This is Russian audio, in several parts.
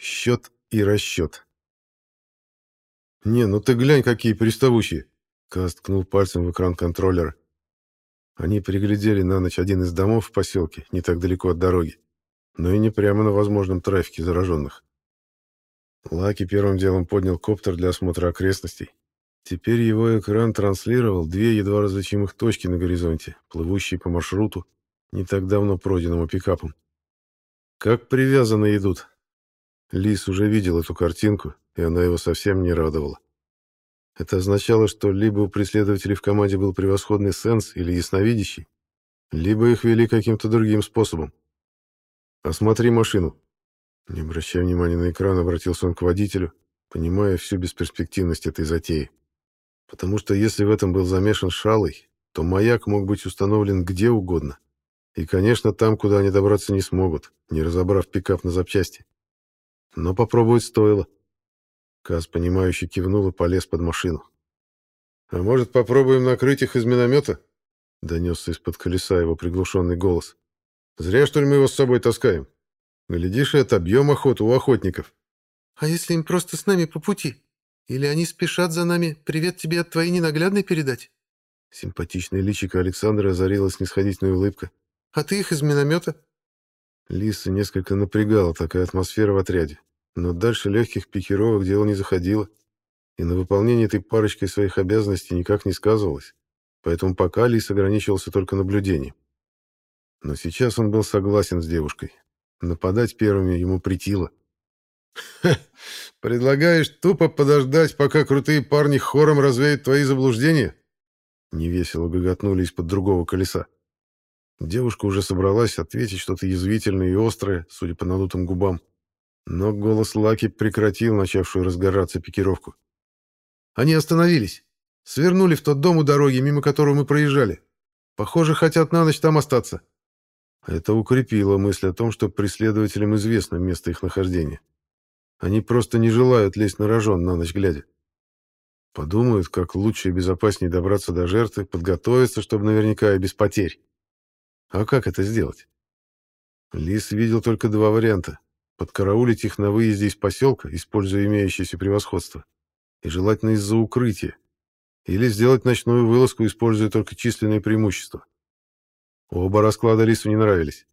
Счет и расчет. «Не, ну ты глянь, какие приставучие!» Каз ткнул пальцем в экран контроллера. Они приглядели на ночь один из домов в поселке, не так далеко от дороги, но и не прямо на возможном трафике зараженных. Лаки первым делом поднял коптер для осмотра окрестностей. Теперь его экран транслировал две едва различимых точки на горизонте, плывущие по маршруту, не так давно пройденному пикапом. Как привязанные идут. Лис уже видел эту картинку, и она его совсем не радовала. Это означало, что либо у преследователей в команде был превосходный сенс или ясновидящий, либо их вели каким-то другим способом. «Осмотри машину». Не обращая внимания на экран, обратился он к водителю, понимая всю бесперспективность этой затеи. Потому что если в этом был замешан Шалый, то маяк мог быть установлен где угодно. И, конечно, там, куда они добраться не смогут, не разобрав пикап на запчасти. Но попробовать стоило. Каз, понимающе кивнул и полез под машину. «А может, попробуем накрыть их из миномета?» — донесся из-под колеса его приглушенный голос. «Зря, что ли, мы его с собой таскаем? Глядишь, это объем охоту у охотников». «А если им просто с нами по пути? Или они спешат за нами привет тебе от твоей ненаглядной передать?» Симпатичное личико Александра озарила снисходительная улыбка. «А ты их из миномета?» Лиса несколько напрягала такая атмосфера в отряде. Но дальше легких пикировок дело не заходило, и на выполнение этой парочкой своих обязанностей никак не сказывалось, поэтому пока Лис ограничивался только наблюдением. Но сейчас он был согласен с девушкой. Нападать первыми ему притило. предлагаешь тупо подождать, пока крутые парни хором развеют твои заблуждения?» Невесело гоготнули из-под другого колеса. Девушка уже собралась ответить что-то язвительное и острое, судя по надутым губам. Но голос Лаки прекратил начавшую разгораться пикировку. Они остановились. Свернули в тот дом у дороги, мимо которого мы проезжали. Похоже, хотят на ночь там остаться. Это укрепило мысль о том, что преследователям известно место их нахождения. Они просто не желают лезть на рожон на ночь глядя. Подумают, как лучше и безопаснее добраться до жертвы, подготовиться, чтобы наверняка и без потерь. А как это сделать? Лис видел только два варианта подкараулить их на выезде из поселка, используя имеющееся превосходство, и желательно из-за укрытия, или сделать ночную вылазку, используя только численное преимущество. Оба расклада Лису не нравились.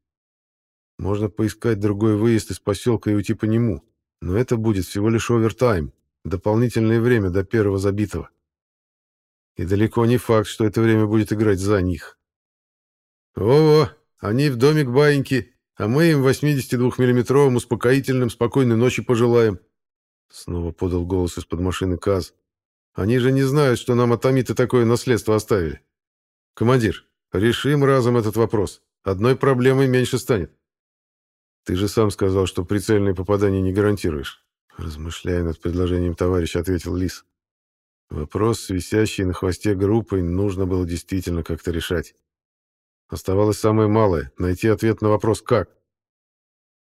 Можно поискать другой выезд из поселка и уйти по нему, но это будет всего лишь овертайм, дополнительное время до первого забитого. И далеко не факт, что это время будет играть за них. О, они в домик баиньки а мы им 82-миллиметровым успокоительным спокойной ночи пожелаем. Снова подал голос из-под машины Каз. Они же не знают, что нам атомиты такое наследство оставили. Командир, решим разом этот вопрос. Одной проблемой меньше станет. Ты же сам сказал, что прицельное попадание не гарантируешь. Размышляя над предложением товарища, ответил Лис. Вопрос с висящей на хвосте группой нужно было действительно как-то решать. Оставалось самое малое — найти ответ на вопрос «как?».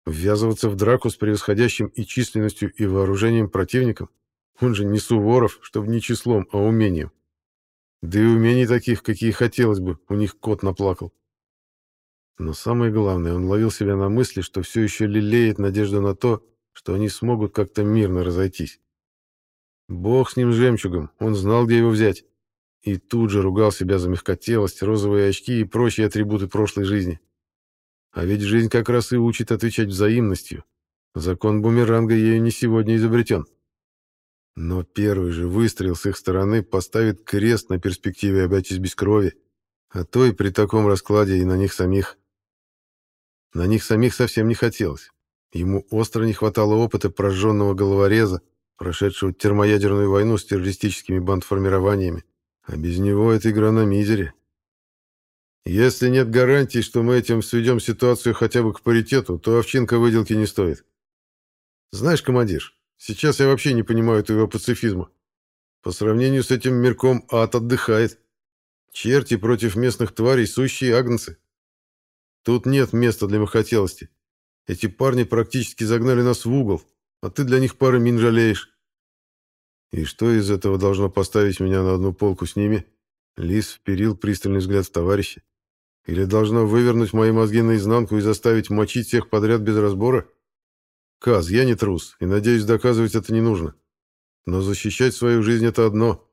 Ввязываться в драку с превосходящим и численностью, и вооружением противником? Он же не Суворов, чтобы не числом, а умением. Да и умений таких, какие хотелось бы, у них кот наплакал. Но самое главное, он ловил себя на мысли, что все еще лелеет надежду на то, что они смогут как-то мирно разойтись. Бог с ним жемчугом, он знал, где его взять. И тут же ругал себя за мягкотелость, розовые очки и прочие атрибуты прошлой жизни. А ведь жизнь как раз и учит отвечать взаимностью. Закон бумеранга ею не сегодня изобретен. Но первый же выстрел с их стороны поставит крест на перспективе обойтись без крови, а то и при таком раскладе и на них самих. На них самих совсем не хотелось. Ему остро не хватало опыта прожженного головореза, прошедшего термоядерную войну с террористическими бандформированиями, а без него это игра на мизере. Если нет гарантий, что мы этим сведем ситуацию хотя бы к паритету, то овчинка выделки не стоит. Знаешь, командир, сейчас я вообще не понимаю твоего пацифизма. По сравнению с этим мирком ад отдыхает. Черти против местных тварей сущие агнцы. Тут нет места для махотелости. Эти парни практически загнали нас в угол, а ты для них пары мин жалеешь. И что из этого должно поставить меня на одну полку с ними? Лис вперил пристальный взгляд в товарища. Или должно вывернуть мои мозги наизнанку и заставить мочить всех подряд без разбора? Каз, я не трус, и, надеюсь, доказывать это не нужно. Но защищать свою жизнь — это одно.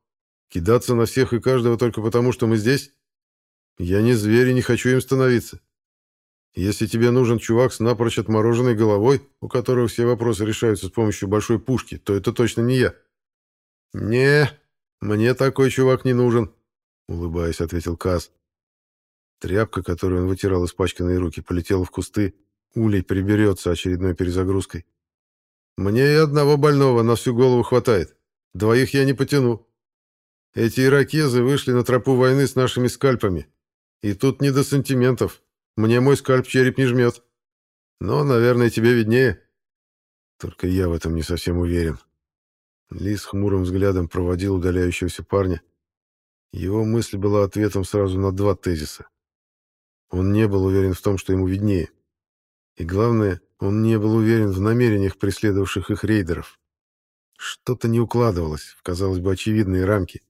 Кидаться на всех и каждого только потому, что мы здесь? Я не зверь и не хочу им становиться. Если тебе нужен чувак с напрочь отмороженной головой, у которого все вопросы решаются с помощью большой пушки, то это точно не я. Не, мне такой чувак не нужен, улыбаясь, ответил Каз. Тряпка, которую он вытирал испачканные руки, полетела в кусты. Улей приберется очередной перезагрузкой. Мне и одного больного на всю голову хватает. Двоих я не потяну. Эти иракезы вышли на тропу войны с нашими скальпами. И тут не до сантиментов. Мне мой скальп череп не жмет. Но, наверное, тебе виднее. Только я в этом не совсем уверен. Лис хмурым взглядом проводил удаляющегося парня. Его мысль была ответом сразу на два тезиса. Он не был уверен в том, что ему виднее. И главное, он не был уверен в намерениях преследовавших их рейдеров. Что-то не укладывалось в, казалось бы, очевидные рамки.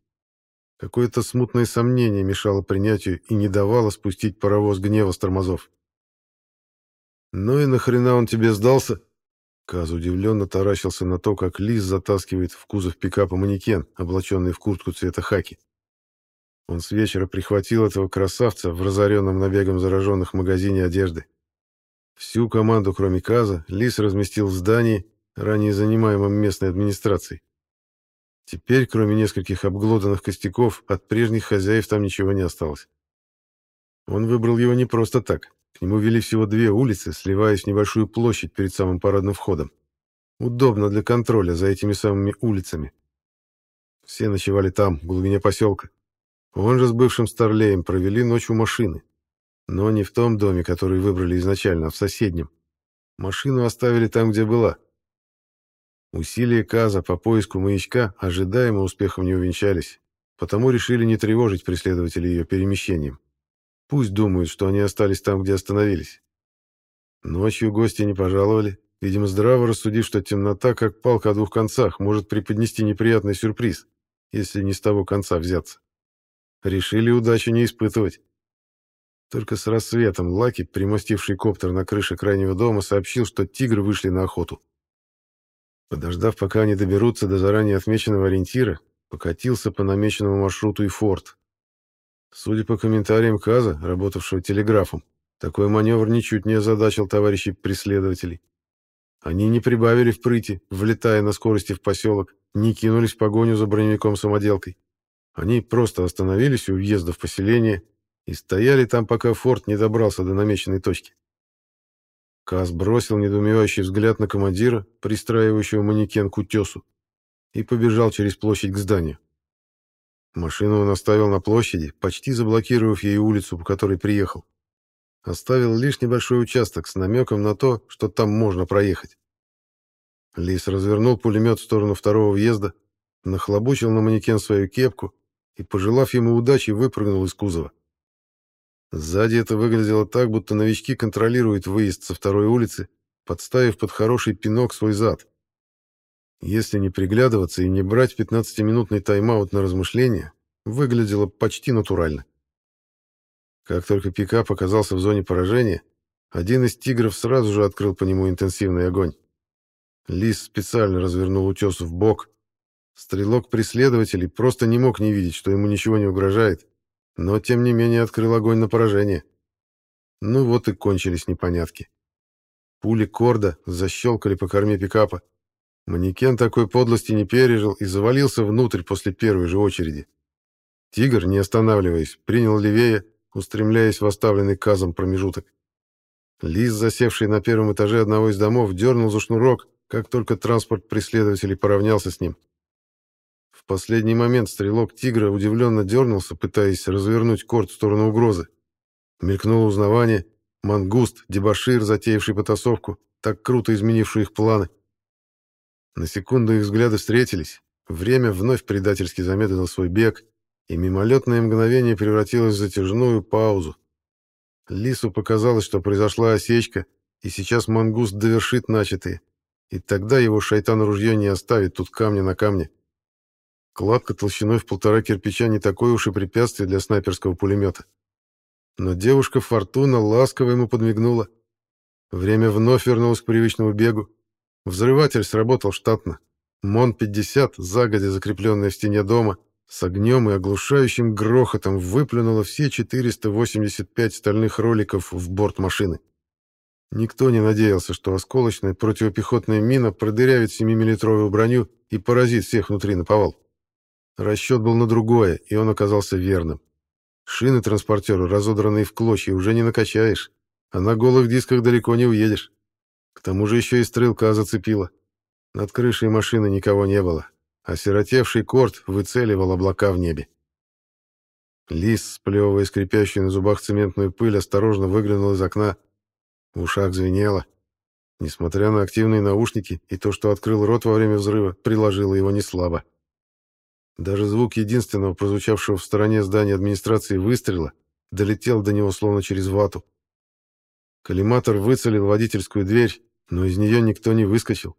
Какое-то смутное сомнение мешало принятию и не давало спустить паровоз гнева с тормозов. «Ну и нахрена он тебе сдался?» Каз удивленно таращился на то, как Лис затаскивает в кузов пикапа манекен, облаченный в куртку цвета хаки. Он с вечера прихватил этого красавца в разоренном набегом зараженных магазине одежды. Всю команду, кроме Каза, Лис разместил в здании, ранее занимаемом местной администрацией. Теперь, кроме нескольких обглоданных костяков, от прежних хозяев там ничего не осталось. Он выбрал его не просто так. К нему вели всего две улицы, сливаясь в небольшую площадь перед самым парадным входом. Удобно для контроля за этими самыми улицами. Все ночевали там, в глубине поселка. Он же с бывшим старлеем провели ночь у машины. Но не в том доме, который выбрали изначально, а в соседнем. Машину оставили там, где была. Усилия Каза по поиску маячка ожидаемо успехом не увенчались, потому решили не тревожить преследователей ее перемещением. Пусть думают, что они остались там, где остановились. Ночью гости не пожаловали, видимо, здраво рассудив, что темнота, как палка о двух концах, может преподнести неприятный сюрприз, если не с того конца взяться. Решили удачу не испытывать. Только с рассветом Лаки, примостивший коптер на крыше крайнего дома, сообщил, что тигры вышли на охоту. Подождав, пока они доберутся до заранее отмеченного ориентира, покатился по намеченному маршруту и форт. Судя по комментариям Каза, работавшего телеграфом, такой маневр ничуть не озадачил товарищей преследователей. Они не прибавили в прыти, влетая на скорости в поселок, не кинулись в погоню за броневиком-самоделкой. Они просто остановились у въезда в поселение и стояли там, пока форт не добрался до намеченной точки. Каз бросил недоумевающий взгляд на командира, пристраивающего манекен к утесу, и побежал через площадь к зданию. Машину он оставил на площади, почти заблокировав ей улицу, по которой приехал. Оставил лишь небольшой участок с намеком на то, что там можно проехать. Лис развернул пулемет в сторону второго въезда, нахлобучил на манекен свою кепку и, пожелав ему удачи, выпрыгнул из кузова. Сзади это выглядело так, будто новички контролируют выезд со второй улицы, подставив под хороший пинок свой зад. Если не приглядываться и не брать 15-минутный тайм-аут на размышления, выглядело почти натурально. Как только пикап оказался в зоне поражения, один из тигров сразу же открыл по нему интенсивный огонь. Лис специально развернул утес в бок. Стрелок преследователей просто не мог не видеть, что ему ничего не угрожает, но тем не менее открыл огонь на поражение. Ну вот и кончились непонятки. Пули Корда защелкали по корме пикапа. Манекен такой подлости не пережил и завалился внутрь после первой же очереди. Тигр, не останавливаясь, принял левее, устремляясь в оставленный казом промежуток. Лис, засевший на первом этаже одного из домов, дернул за шнурок, как только транспорт преследователей поравнялся с ним последний момент стрелок «Тигра» удивленно дернулся, пытаясь развернуть корт в сторону угрозы. Мелькнуло узнавание. Мангуст, дебошир, затеявший потасовку, так круто изменивший их планы. На секунду их взгляды встретились. Время вновь предательски замедлило свой бег, и мимолетное мгновение превратилось в затяжную паузу. Лису показалось, что произошла осечка, и сейчас мангуст довершит начатые, и тогда его шайтан-ружье не оставит тут камня на камне. Кладка толщиной в полтора кирпича не такое уж и препятствие для снайперского пулемета. Но девушка Фортуна ласково ему подмигнула. Время вновь вернулось к привычному бегу. Взрыватель сработал штатно. МОН-50, загодя закрепленная в стене дома, с огнем и оглушающим грохотом выплюнула все 485 стальных роликов в борт машины. Никто не надеялся, что осколочная противопехотная мина продырявит 7-миллитровую броню и поразит всех внутри на повал. Расчет был на другое, и он оказался верным. Шины транспортера, разодранные в клочья, уже не накачаешь, а на голых дисках далеко не уедешь. К тому же еще и стрелка зацепила. Над крышей машины никого не было, а сиротевший корт выцеливал облака в небе. Лис, сплевывая скрипящую на зубах цементную пыль, осторожно выглянул из окна. В ушах звенело. Несмотря на активные наушники и то, что открыл рот во время взрыва, приложило его неслабо. Даже звук единственного прозвучавшего в стороне здания администрации выстрела долетел до него словно через вату. Коллиматор выцелил водительскую дверь, но из нее никто не выскочил.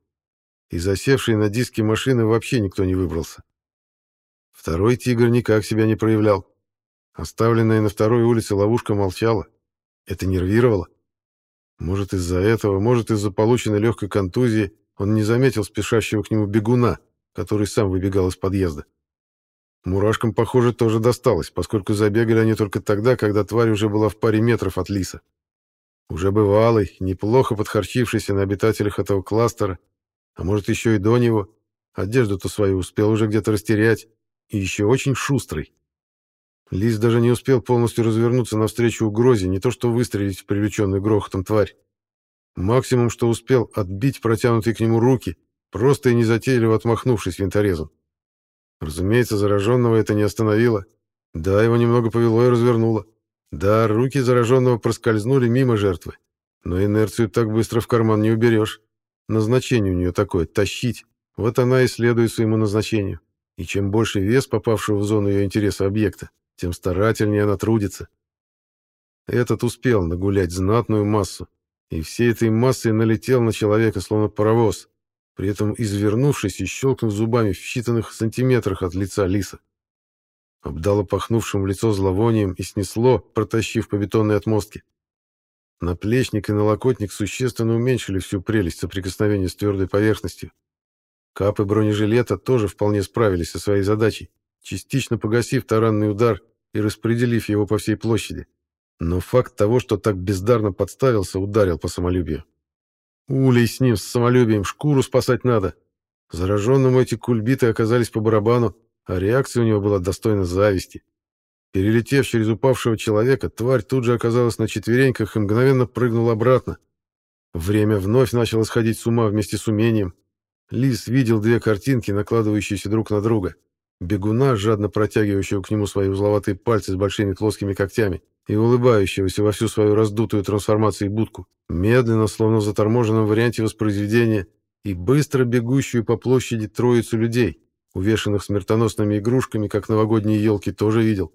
И засевшей на диске машины вообще никто не выбрался. Второй «Тигр» никак себя не проявлял. Оставленная на второй улице ловушка молчала. Это нервировало. Может, из-за этого, может, из-за полученной легкой контузии он не заметил спешащего к нему бегуна, который сам выбегал из подъезда. Мурашкам, похоже, тоже досталось, поскольку забегали они только тогда, когда тварь уже была в паре метров от лиса. Уже бывалый, неплохо подхарчившийся на обитателях этого кластера, а может еще и до него, одежду-то свою успел уже где-то растерять, и еще очень шустрый. Лис даже не успел полностью развернуться навстречу угрозе, не то что выстрелить в привлеченную грохотом тварь. Максимум, что успел, отбить протянутые к нему руки, просто и незатейливо отмахнувшись винторезом. Разумеется, зараженного это не остановило. Да, его немного повело и развернуло. Да, руки зараженного проскользнули мимо жертвы. Но инерцию так быстро в карман не уберешь. Назначение у нее такое — тащить. Вот она и следует своему назначению. И чем больше вес попавшего в зону ее интереса объекта, тем старательнее она трудится. Этот успел нагулять знатную массу, и всей этой массой налетел на человека, словно паровоз, при этом извернувшись и щелкнув зубами в считанных сантиметрах от лица лиса. Обдало пахнувшим в лицо зловонием и снесло, протащив по бетонной отмостке. Наплечник и налокотник существенно уменьшили всю прелесть соприкосновения с твердой поверхностью. Капы бронежилета тоже вполне справились со своей задачей, частично погасив таранный удар и распределив его по всей площади. Но факт того, что так бездарно подставился, ударил по самолюбию. Улей с ним, с самолюбием, шкуру спасать надо. Зараженному эти кульбиты оказались по барабану, а реакция у него была достойна зависти. Перелетев через упавшего человека, тварь тут же оказалась на четвереньках и мгновенно прыгнула обратно. Время вновь начало сходить с ума вместе с умением. Лис видел две картинки, накладывающиеся друг на друга. Бегуна, жадно протягивающего к нему свои узловатые пальцы с большими плоскими когтями, и улыбающегося во всю свою раздутую трансформацию будку, медленно, словно в заторможенном варианте воспроизведения, и быстро бегущую по площади троицу людей, увешанных смертоносными игрушками, как новогодние елки, тоже видел.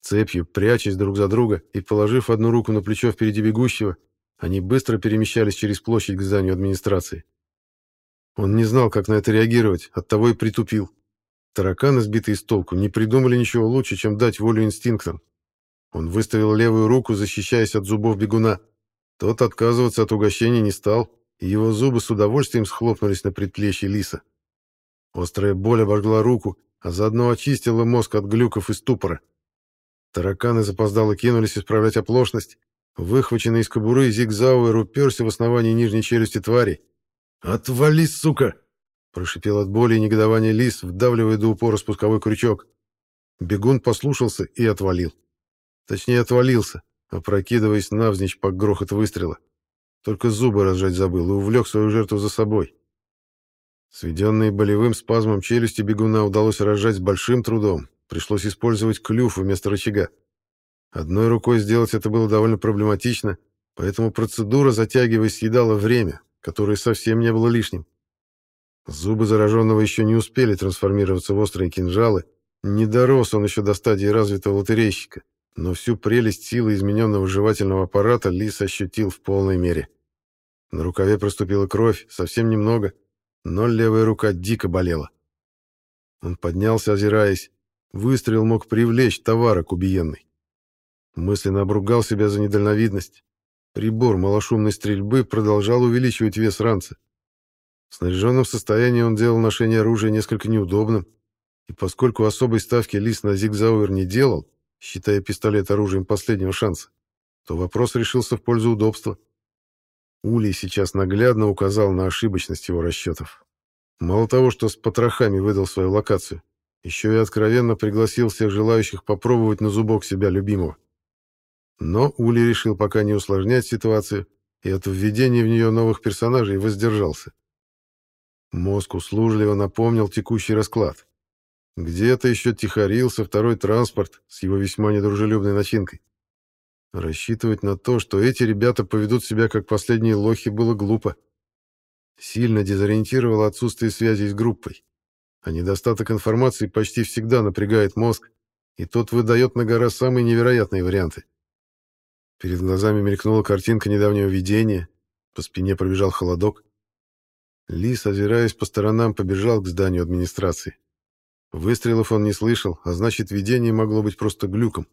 Цепью, прячась друг за друга и положив одну руку на плечо впереди бегущего, они быстро перемещались через площадь к зданию администрации. Он не знал, как на это реагировать, оттого и притупил. Тараканы, сбитые с толку, не придумали ничего лучше, чем дать волю инстинктам, он выставил левую руку, защищаясь от зубов бегуна. Тот отказываться от угощения не стал, и его зубы с удовольствием схлопнулись на предплечье лиса. Острая боль обожгла руку, а заодно очистила мозг от глюков и ступора. Тараканы запоздало кинулись исправлять оплошность. Выхваченный из кобуры зигзауэр уперся в основании нижней челюсти твари. «Отвали, сука!» — прошипел от боли и негодования лис, вдавливая до упора спусковой крючок. Бегун послушался и отвалил. Точнее, отвалился, опрокидываясь навзничь по грохот выстрела. Только зубы разжать забыл и увлек свою жертву за собой. Сведенные болевым спазмом челюсти бегуна удалось разжать с большим трудом. Пришлось использовать клюв вместо рычага. Одной рукой сделать это было довольно проблематично, поэтому процедура, затягиваясь, съедала время, которое совсем не было лишним. Зубы зараженного еще не успели трансформироваться в острые кинжалы, не дорос он еще до стадии развитого лотерейщика. Но всю прелесть силы измененного жевательного аппарата Лис ощутил в полной мере. На рукаве проступила кровь, совсем немного, но левая рука дико болела. Он поднялся, озираясь. Выстрел мог привлечь товарок убиенный. Мысленно обругал себя за недальновидность. Прибор малошумной стрельбы продолжал увеличивать вес ранца. В снаряженном состоянии он делал ношение оружия несколько неудобным, и поскольку особой ставки Лис на Зигзауэр не делал, считая пистолет оружием последнего шанса, то вопрос решился в пользу удобства. Улей сейчас наглядно указал на ошибочность его расчетов. Мало того, что с потрохами выдал свою локацию, еще и откровенно пригласил всех желающих попробовать на зубок себя любимого. Но Ули решил пока не усложнять ситуацию и от введения в нее новых персонажей воздержался. Мозг услужливо напомнил текущий расклад. Где-то еще тихорился второй транспорт с его весьма недружелюбной начинкой. Рассчитывать на то, что эти ребята поведут себя как последние лохи, было глупо. Сильно дезориентировало отсутствие связи с группой. А недостаток информации почти всегда напрягает мозг, и тот выдает на гора самые невероятные варианты. Перед глазами мелькнула картинка недавнего видения, по спине пробежал холодок. Лис, озираясь по сторонам, побежал к зданию администрации. Выстрелов он не слышал, а значит, видение могло быть просто глюком.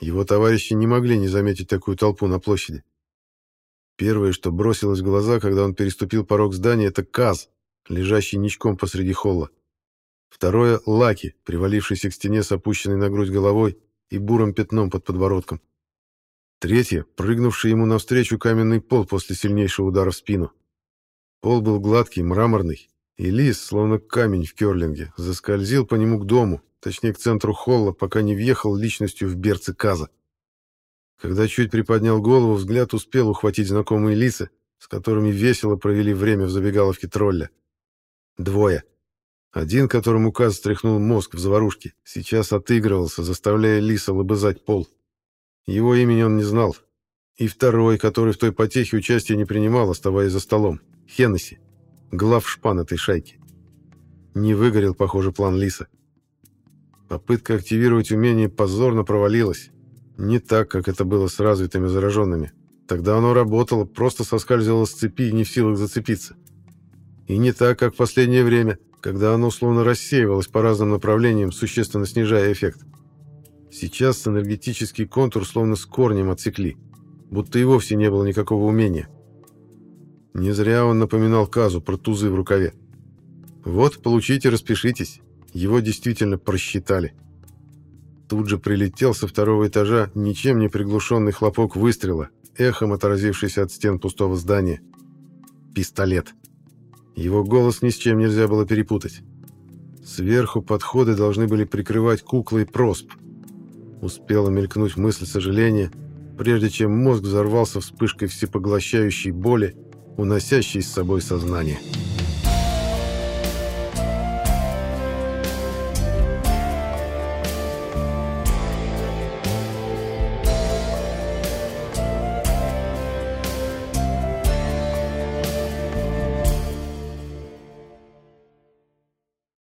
Его товарищи не могли не заметить такую толпу на площади. Первое, что бросилось в глаза, когда он переступил порог здания, это Каз, лежащий ничком посреди холла. Второе — Лаки, привалившийся к стене с опущенной на грудь головой и бурым пятном под подбородком. Третье — прыгнувший ему навстречу каменный пол после сильнейшего удара в спину. Пол был гладкий, мраморный, и лис, словно камень в керлинге, заскользил по нему к дому, точнее к центру холла, пока не въехал личностью в берцы Каза. Когда чуть приподнял голову, взгляд успел ухватить знакомые лица, с которыми весело провели время в забегаловке тролля. Двое. Один, которому Каз стряхнул мозг в заварушке, сейчас отыгрывался, заставляя Лиса лобызать пол. Его имени он не знал. И второй, который в той потехе участия не принимал, оставаясь за столом. Хеннесси. Глав шпан этой шайки. Не выгорел, похоже, план Лиса. Попытка активировать умение позорно провалилась. Не так, как это было с развитыми зараженными. Тогда оно работало, просто соскальзывало с цепи и не в силах зацепиться. И не так, как в последнее время, когда оно словно рассеивалось по разным направлениям, существенно снижая эффект. Сейчас энергетический контур словно с корнем отсекли, будто и вовсе не было никакого умения. Не зря он напоминал Казу про тузы в рукаве. Вот, получите, распишитесь. Его действительно просчитали. Тут же прилетел со второго этажа ничем не приглушенный хлопок выстрела, эхом отразившийся от стен пустого здания. Пистолет. Его голос ни с чем нельзя было перепутать. Сверху подходы должны были прикрывать куклой просп. Успела мелькнуть мысль сожаления, прежде чем мозг взорвался вспышкой всепоглощающей боли, уносящей с собой сознание.